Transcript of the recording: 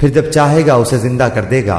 फिर जब चाहेगा उसे ज़िंदा कर देगा।